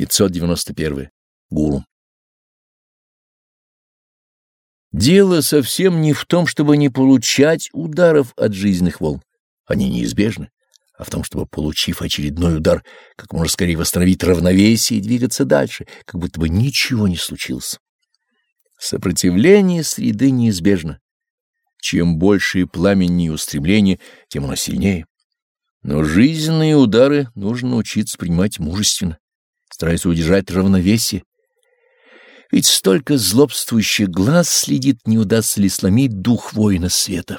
591. Гуру. Дело совсем не в том, чтобы не получать ударов от жизненных волн. Они неизбежны, а в том, чтобы, получив очередной удар, как можно скорее восстановить равновесие и двигаться дальше, как будто бы ничего не случилось. Сопротивление среды неизбежно. Чем больше пламени и устремления, тем оно сильнее. Но жизненные удары нужно научиться принимать мужественно, стараясь удержать равновесие, ведь столько злобствующих глаз следит, не удастся ли сломить дух воина света.